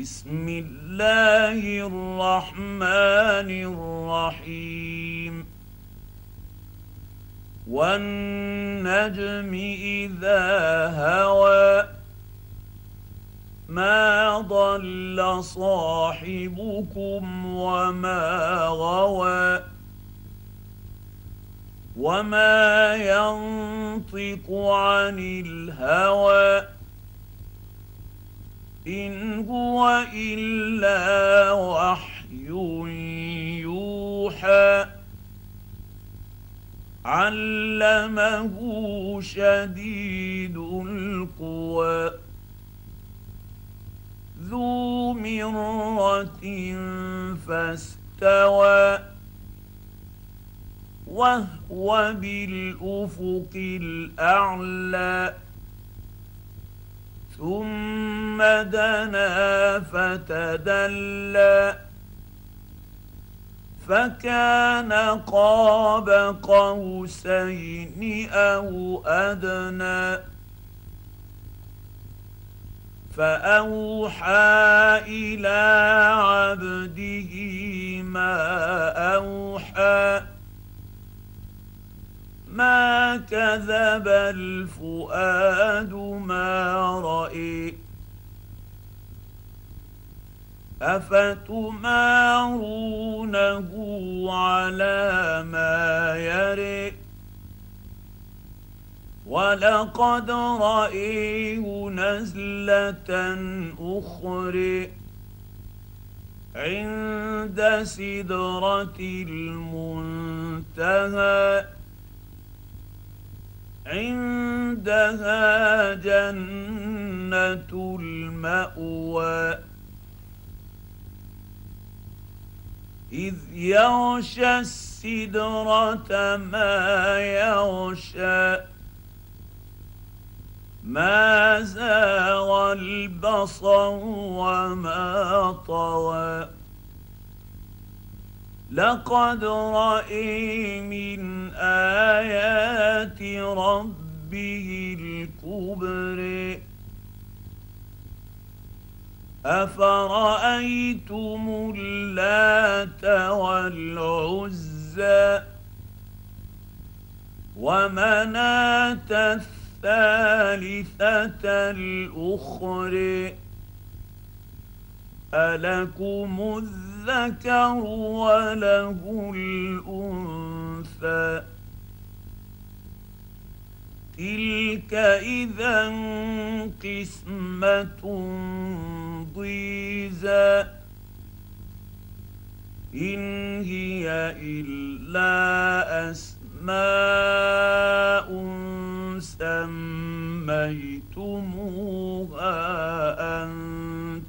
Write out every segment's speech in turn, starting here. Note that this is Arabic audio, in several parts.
بسم الله الرحمن الرحيم. والنجم إذا هوى ما ضل صاحبكم وما غوى وما ينطق عن الهوى. ان هو الا وحي يوحى علمه شديد القوى ذو مره فاستوى وهو بالافق الاعلى ثم دنا فتدلى فكان قاب قوسين أو أدنى فأوحى إلى عبده ما أوحى. ما كذب الفؤاد ما راي افتمارونه على ما يرئ ولقد رايه نزله أخرى عند سدره المنتهى عندها جنة المأوى. إذ يغشى السدرة ما يغشى. ما زاغ البصر وما طوى لقد رأي من آيات ربه الكبر. أفرأيتم اللات والعزى ومناة الثالثة الأخرى؟ ألكم الذ الذكر وله الأنثى. تلك إذا قسمة ضيزى. إن هي إلا أسماء سميتموها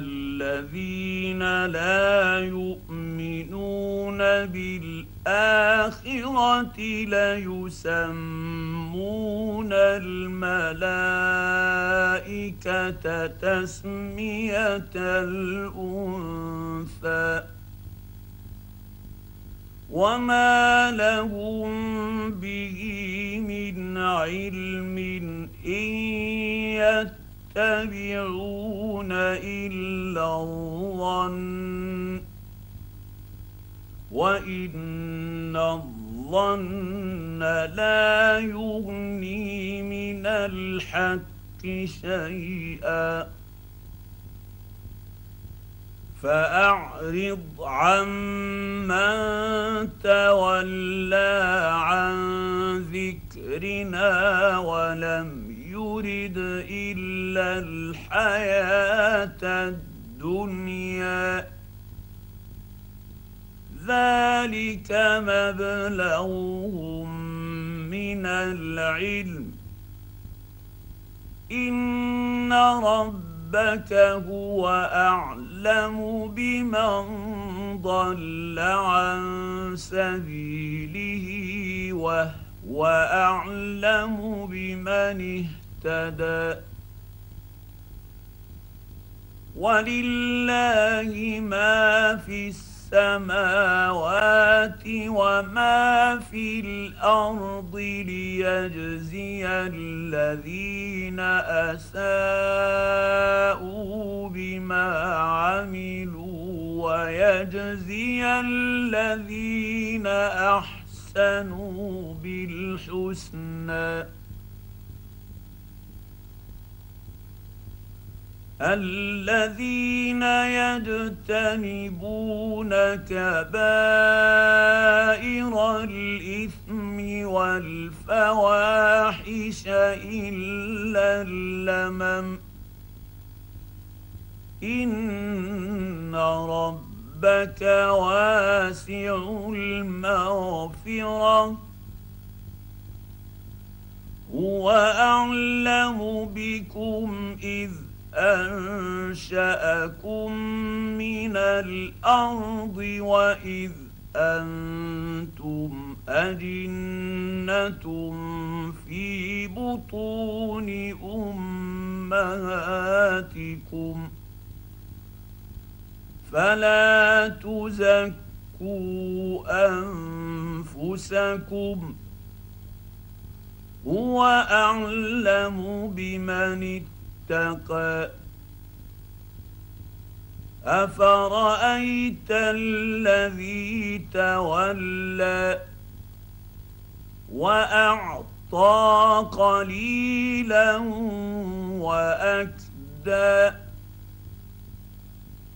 الذين لا يؤمنون بالآخرة ليسمون الملائكة تسمية الأنثى وما لهم به من علم إن يتبعون إلا الظن وإن الظن لا يغني من الحق شيئا فأعرض عمن تولى عن ذكرنا ولم يرد إلا الحياة الدنيا. ذلك مبلغهم من العلم. إن ربك هو أعلم بمن ضل عن سبيله وهو أعلم بمن اهتدى. ولله ما في السماوات وما في الأرض ليجزي الذين اساءوا بما عملوا ويجزي الذين احسنوا بالحسنى. الذين يجتنبون كبائر الإثم والفواحش إلا اللمم. إن ربك واسع المغفرة. هو أعلم بكم إذ انشاكم من الأرض واذ أنتم اجنه في بطون امهاتكم فلا تزكوا انفسكم هو اعلم بمن اتقى اتقى أفرأيت الذي تولى وأعطى قليلا وأكدى؟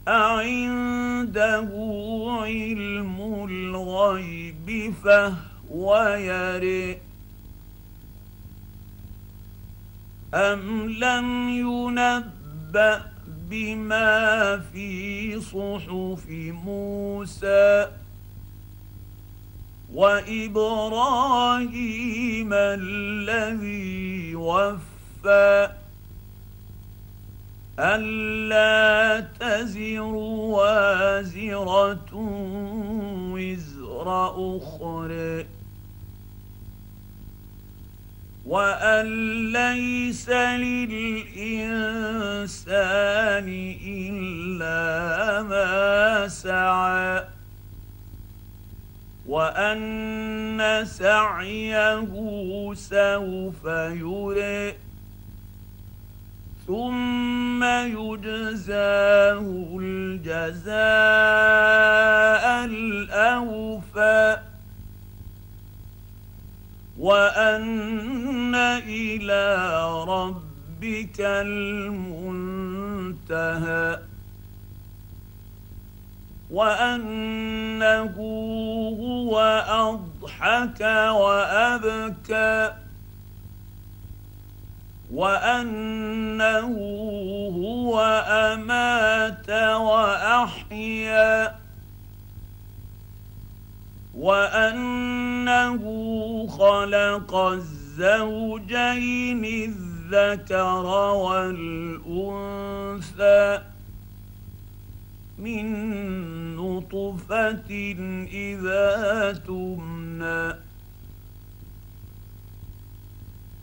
أعنده علم الغيب فهو يرئ أم لم ينبأ بما في صحف موسى وإبراهيم الذي وفى ألا تزر وازرة وزر أخرى وان ليس للانسان الا ما سعى وان سعيه سوف يرى ثم يجزاه الجزاء الاوفى وأن إلى ربك المنتهى وأنه هو أضحك وأبكى وأنه هو أمات وأحيا وانه خلق الزوجين الذكر والأنثى من نطفة إذا تمنى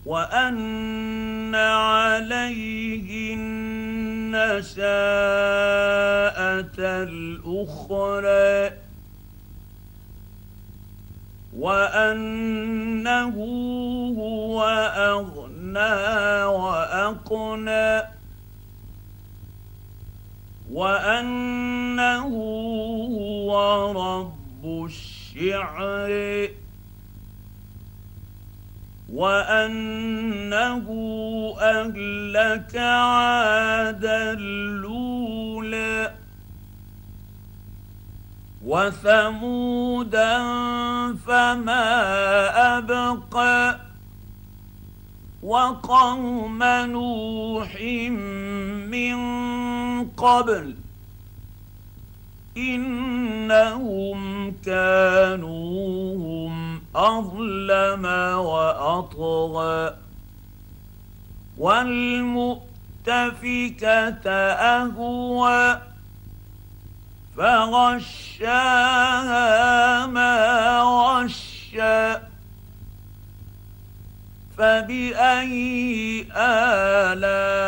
وأن عليه النشاءه الأخرى وأنه هو أغنى وأقنى وأنه هو رب الشعر وأنه أهلك عادا الاولى وثمودا فما أبقى وقوم نوح من قبل إنهم كانوا هم أظلم وأطغى والمؤتفكة أهوى فغشاها ما غشى فبأي آلاء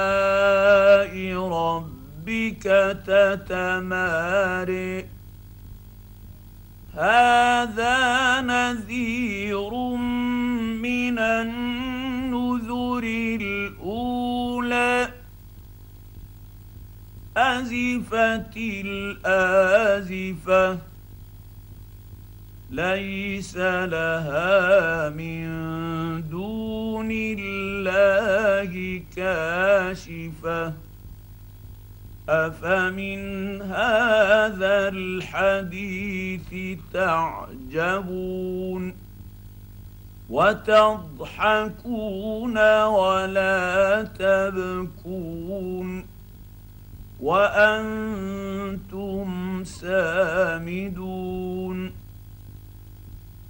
ربك تتماري؟ هذا نذير من النذر ازفت الآزفة ليس لها من دون الله كاشفة أفمن هذا الحديث تعجبون وتضحكون ولا تبكون وأنتم سامدون.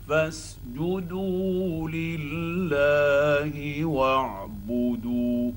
فاسجدوا لله واعبدوا.